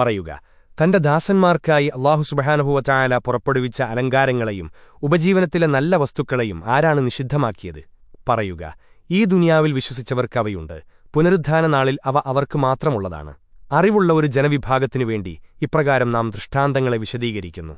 പറയുക. തന്റെ ദാസന്മാർക്കായി അള്ളാഹു സുബഹാനുഭവത്തായാല പുറപ്പെടുവിച്ച അലങ്കാരങ്ങളെയും ഉപജീവനത്തിലെ നല്ല വസ്തുക്കളെയും ആരാണ് നിഷിദ്ധമാക്കിയത്? പറയുക. ഈ ദുനിയാവിൽ വിശ്വസിച്ചവർക്ക് അവയുണ്ട്. പുനരുദ്ധാന നാളിൽ അവ അവർക്ക് മാത്രമുള്ളതാണ്. അറിവുള്ള ഒരു ജനവിഭാഗത്തിനു വേണ്ടി ഇപ്രകാരം നാം ദൃഷ്ടാന്തങ്ങളെ വിശദീകരിക്കുന്നു.